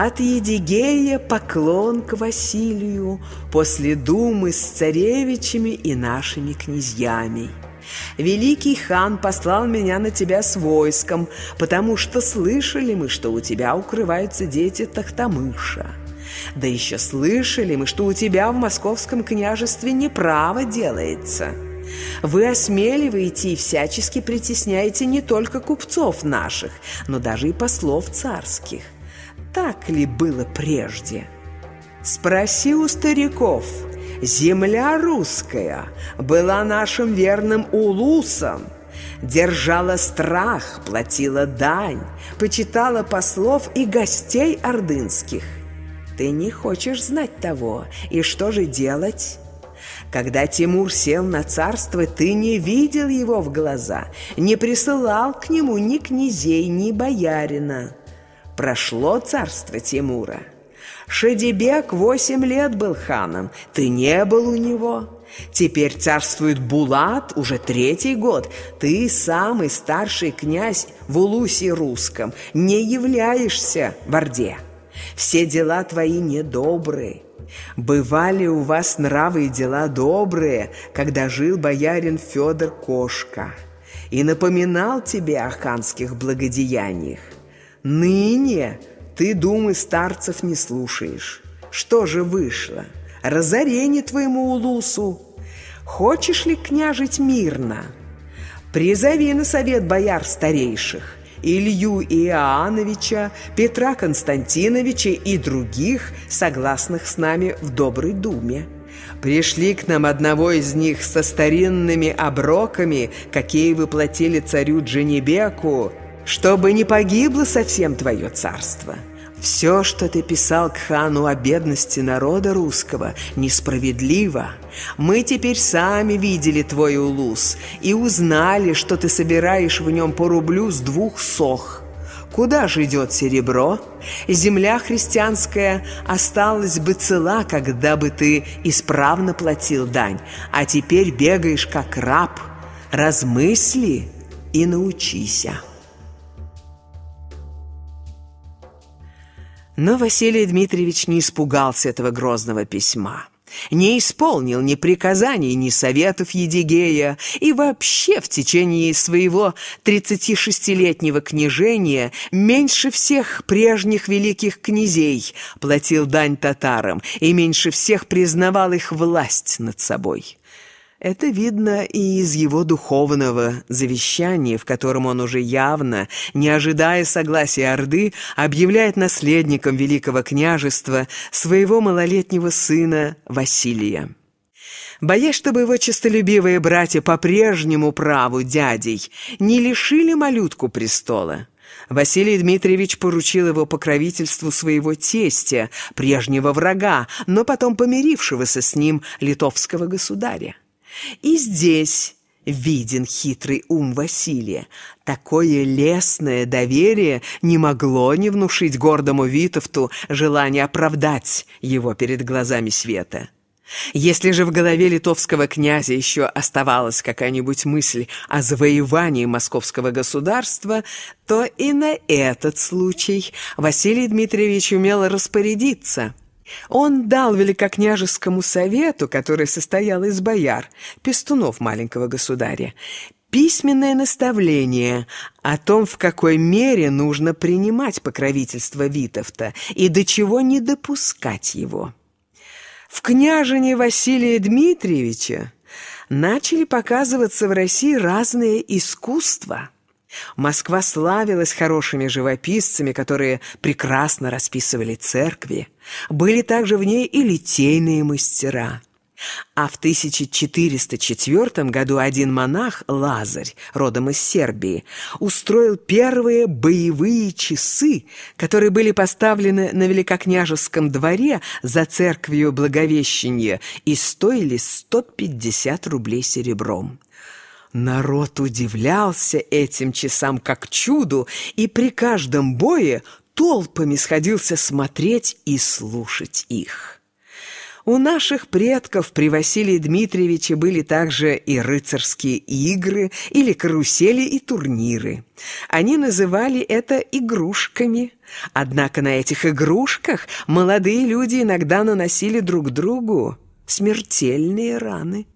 От Едигея поклон к Василию после думы с царевичами и нашими князьями. Великий хан послал меня на тебя с войском, потому что слышали мы, что у тебя укрываются дети Тахтамыша. Да еще слышали мы, что у тебя в московском княжестве неправо делается. Вы осмеливаете и всячески притесняете не только купцов наших, но даже и послов царских. Так ли было прежде? Спроси у стариков – Земля русская была нашим верным улусом, держала страх, платила дань, почитала послов и гостей ордынских. Ты не хочешь знать того, и что же делать? Когда Тимур сел на царство, ты не видел его в глаза, не присылал к нему ни князей, ни боярина. Прошло царство Тимура – Шадибек восемь лет был ханом, ты не был у него. Теперь царствует Булат уже третий год. Ты самый старший князь в Улусе русском, не являешься в Орде. Все дела твои недобрые. Бывали у вас нравы и дела добрые, когда жил боярин Федор Кошка и напоминал тебе о ханских благодеяниях. Ныне ты думы старцев не слушаешь. Что же вышло? Разорение твоему улусу. Хочешь ли княжить мирно? Призови на совет бояр старейших. Илью Иоанновича, Петра Константиновича и других, согласных с нами в доброй думе. Пришли к нам одного из них со старинными оброками, какие выплатили царю Дженебеку, чтобы не погибло совсем твое царство. Все, что ты писал к хану о бедности народа русского, несправедливо. Мы теперь сами видели твой улус и узнали, что ты собираешь в нем по рублю с двух сох. Куда же идет серебро? Земля христианская осталась бы цела, когда бы ты исправно платил дань, а теперь бегаешь как раб. Размысли и научися». Но Василий Дмитриевич не испугался этого грозного письма не исполнил ни приказаний, ни советов Едигея и вообще в течение своего 36-летнего княжения меньше всех прежних великих князей платил дань татарам и меньше всех признавал их власть над собой. Это видно и из его духовного завещания, в котором он уже явно, не ожидая согласия Орды, объявляет наследником Великого княжества своего малолетнего сына Василия. Боясь, чтобы его честолюбивые братья по прежнему праву дядей не лишили малютку престола, Василий Дмитриевич поручил его покровительству своего тестя, прежнего врага, но потом помирившегося с ним литовского государя. И здесь виден хитрый ум Василия. Такое лесное доверие не могло не внушить гордому Витовту желание оправдать его перед глазами света. Если же в голове литовского князя еще оставалась какая-нибудь мысль о завоевании московского государства, то и на этот случай Василий Дмитриевич умел распорядиться – он дал великокняжескому совету, который состоял из бояр, пестунов маленького государя, письменное наставление о том, в какой мере нужно принимать покровительство Витовта и до чего не допускать его. В княжине Василия Дмитриевича начали показываться в России разные искусства – Москва славилась хорошими живописцами, которые прекрасно расписывали церкви. Были также в ней и литейные мастера. А в 1404 году один монах, Лазарь, родом из Сербии, устроил первые боевые часы, которые были поставлены на Великокняжеском дворе за церковью Благовещения и стоили 150 рублей серебром. Народ удивлялся этим часам как чуду, и при каждом бое толпами сходился смотреть и слушать их. У наших предков при Василии Дмитриевиче были также и рыцарские игры или карусели и турниры. Они называли это игрушками. Однако на этих игрушках молодые люди иногда наносили друг другу смертельные раны.